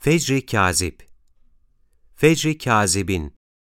Fecri Kazip Fecri Kazibin